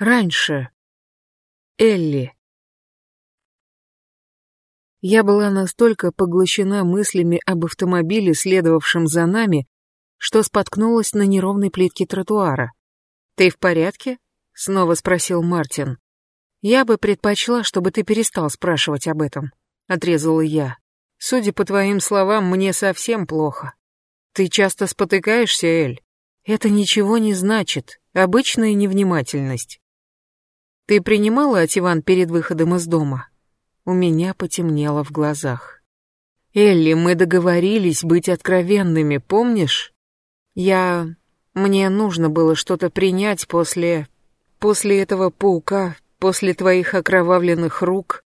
Раньше. Элли. Я была настолько поглощена мыслями об автомобиле, следовавшем за нами, что споткнулась на неровной плитке тротуара. «Ты в порядке?» — снова спросил Мартин. «Я бы предпочла, чтобы ты перестал спрашивать об этом», — отрезала я. «Судя по твоим словам, мне совсем плохо. Ты часто спотыкаешься, Эль? Это ничего не значит, обычная невнимательность. Ты принимала Ативан перед выходом из дома?» У меня потемнело в глазах. «Элли, мы договорились быть откровенными, помнишь? Я... Мне нужно было что-то принять после... После этого паука, после твоих окровавленных рук.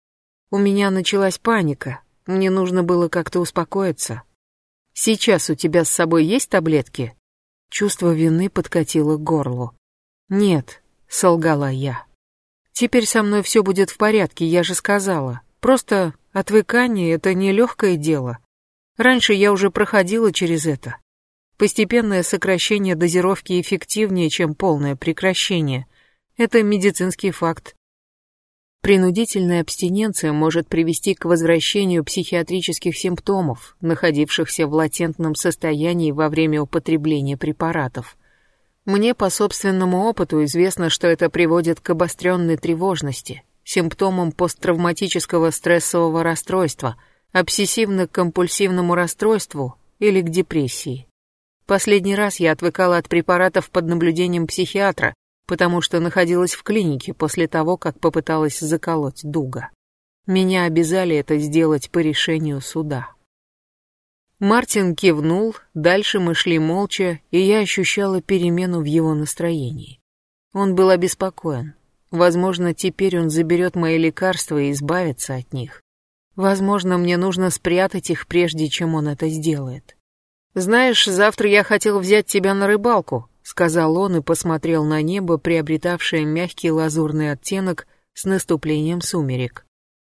У меня началась паника. Мне нужно было как-то успокоиться. Сейчас у тебя с собой есть таблетки? Чувство вины подкатило к горлу. Нет, солгала я. Теперь со мной все будет в порядке, я же сказала. Просто отвыкание — это нелегкое дело. Раньше я уже проходила через это. Постепенное сокращение дозировки эффективнее, чем полное прекращение. Это медицинский факт. Принудительная абстиненция может привести к возвращению психиатрических симптомов, находившихся в латентном состоянии во время употребления препаратов. Мне по собственному опыту известно, что это приводит к обостренной тревожности, симптомам посттравматического стрессового расстройства, обсессивно-компульсивному расстройству или к депрессии. Последний раз я отвыкала от препаратов под наблюдением психиатра, потому что находилась в клинике после того, как попыталась заколоть Дуга. Меня обязали это сделать по решению суда. Мартин кивнул, дальше мы шли молча, и я ощущала перемену в его настроении. Он был обеспокоен. Возможно, теперь он заберет мои лекарства и избавится от них. Возможно, мне нужно спрятать их, прежде чем он это сделает. «Знаешь, завтра я хотел взять тебя на рыбалку», — сказал он и посмотрел на небо, приобретавшее мягкий лазурный оттенок с наступлением сумерек.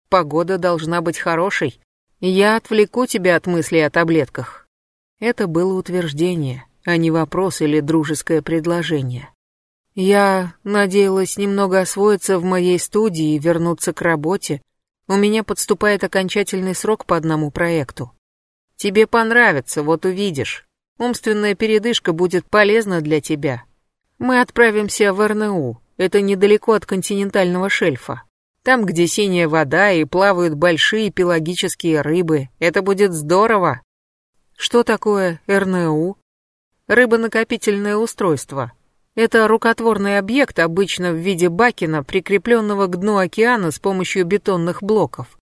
«Погода должна быть хорошей. Я отвлеку тебя от мыслей о таблетках». Это было утверждение, а не вопрос или дружеское предложение. Я надеялась немного освоиться в моей студии и вернуться к работе. У меня подступает окончательный срок по одному проекту. Тебе понравится, вот увидишь. Умственная передышка будет полезна для тебя. Мы отправимся в РНУ, это недалеко от континентального шельфа. Там, где синяя вода и плавают большие пелагические рыбы. Это будет здорово. Что такое РНУ? Рыбонакопительное устройство. Это рукотворный объект, обычно в виде бакена, прикрепленного к дну океана с помощью бетонных блоков.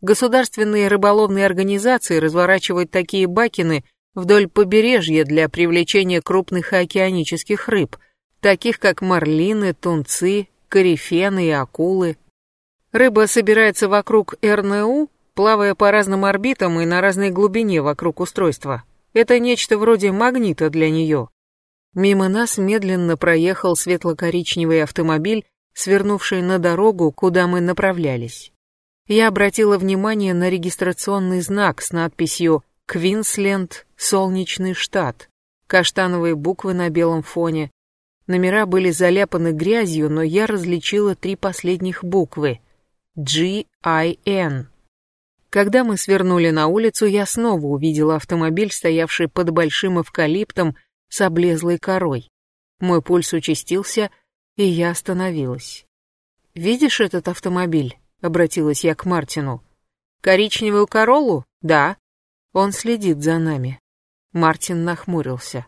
Государственные рыболовные организации разворачивают такие бакины вдоль побережья для привлечения крупных океанических рыб, таких как марлины, тунцы, корифены и акулы. Рыба собирается вокруг РНУ, плавая по разным орбитам и на разной глубине вокруг устройства. Это нечто вроде магнита для нее. Мимо нас медленно проехал светло-коричневый автомобиль, свернувший на дорогу, куда мы направлялись я обратила внимание на регистрационный знак с надписью «Квинсленд, Солнечный штат», каштановые буквы на белом фоне. Номера были заляпаны грязью, но я различила три последних буквы G-I-N. Когда мы свернули на улицу, я снова увидела автомобиль, стоявший под большим эвкалиптом с облезлой корой. Мой пульс участился, и я остановилась. «Видишь этот автомобиль?» — обратилась я к Мартину. «Коричневую королу? Да». Он следит за нами. Мартин нахмурился.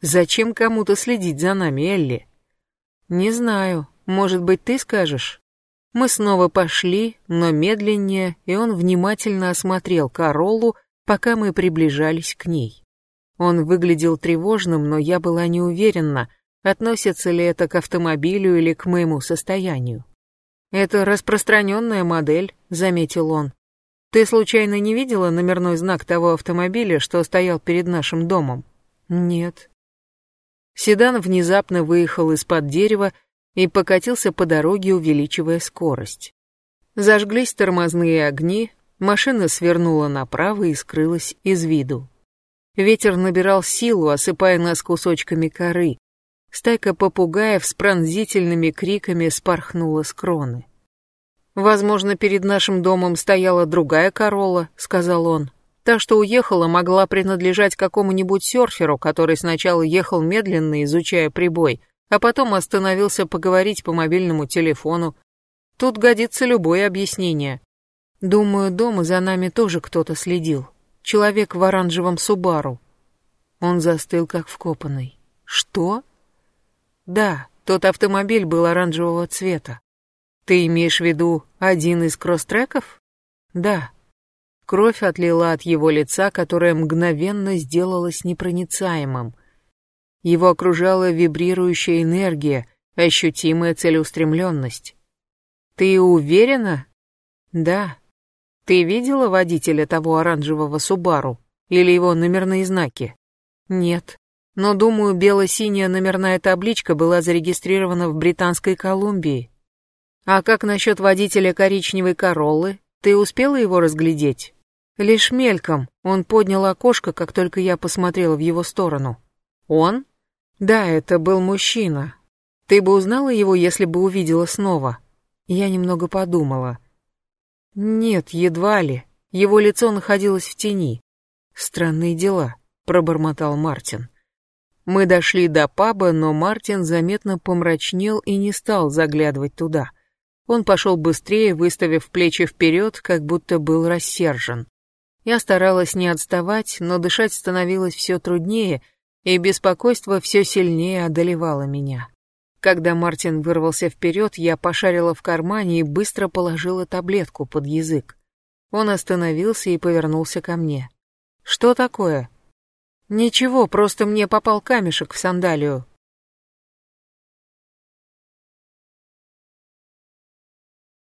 «Зачем кому-то следить за нами, Элли?» «Не знаю. Может быть, ты скажешь?» Мы снова пошли, но медленнее, и он внимательно осмотрел Короллу, пока мы приближались к ней. Он выглядел тревожным, но я была не уверена, относится ли это к автомобилю или к моему состоянию. «Это распространенная модель», — заметил он. «Ты случайно не видела номерной знак того автомобиля, что стоял перед нашим домом?» «Нет». Седан внезапно выехал из-под дерева и покатился по дороге, увеличивая скорость. Зажглись тормозные огни, машина свернула направо и скрылась из виду. Ветер набирал силу, осыпая нас кусочками коры. Стайка попугаев с пронзительными криками спорхнула с кроны. «Возможно, перед нашим домом стояла другая корола», — сказал он. «Та, что уехала, могла принадлежать какому-нибудь серферу, который сначала ехал медленно, изучая прибой, а потом остановился поговорить по мобильному телефону. Тут годится любое объяснение. Думаю, дома за нами тоже кто-то следил. Человек в оранжевом Субару. Он застыл, как вкопанный. Что? Да, тот автомобиль был оранжевого цвета. Ты имеешь в виду один из кросс-треков? Да. Кровь отлила от его лица, которое мгновенно сделалось непроницаемым. Его окружала вибрирующая энергия, ощутимая целеустремленность. «Ты уверена?» «Да». «Ты видела водителя того оранжевого Субару? Или его номерные знаки?» «Нет. Но, думаю, бело-синяя номерная табличка была зарегистрирована в Британской Колумбии. А как насчет водителя коричневой Короллы? Ты успела его разглядеть?» Лишь мельком. Он поднял окошко, как только я посмотрела в его сторону. «Он?» «Да, это был мужчина. Ты бы узнала его, если бы увидела снова?» Я немного подумала. «Нет, едва ли. Его лицо находилось в тени. Странные дела», — пробормотал Мартин. Мы дошли до паба, но Мартин заметно помрачнел и не стал заглядывать туда. Он пошел быстрее, выставив плечи вперед, как будто был рассержен. Я старалась не отставать, но дышать становилось все труднее — и беспокойство все сильнее одолевало меня. Когда Мартин вырвался вперед, я пошарила в кармане и быстро положила таблетку под язык. Он остановился и повернулся ко мне. «Что такое?» «Ничего, просто мне попал камешек в сандалию.